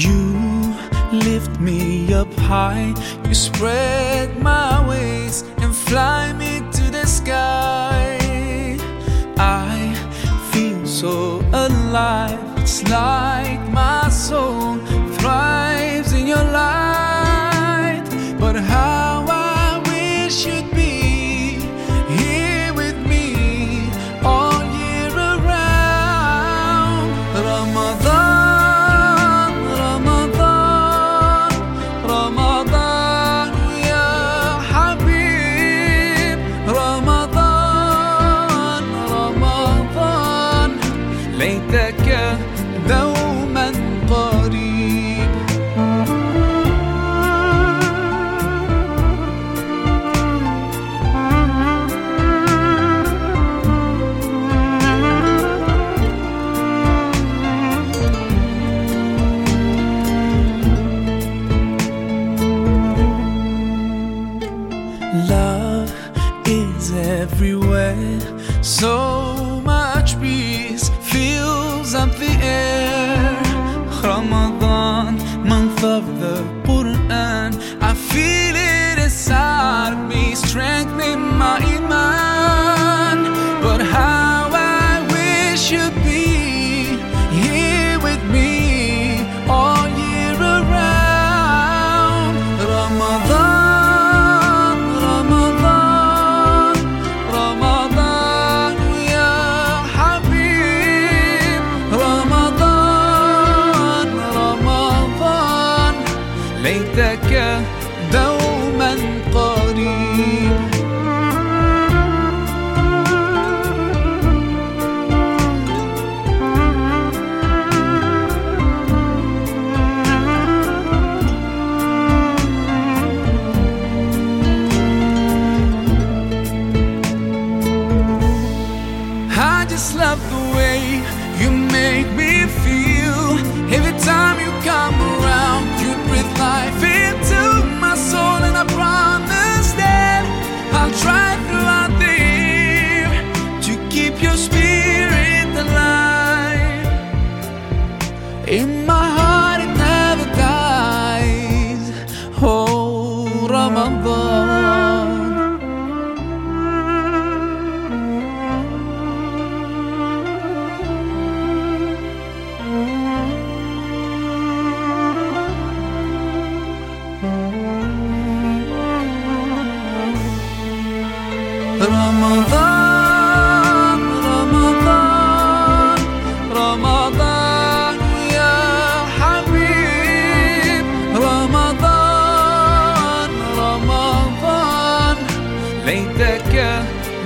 You lift me up high, you spread my wings and fly me to the sky. I feel so alive, it's like my soul ليتك دوما قريب Love is everywhere. So ليتك دوما قريب I just love the way you make me feel. My heart, it never dies. Oh, Ramadan. Ramadan,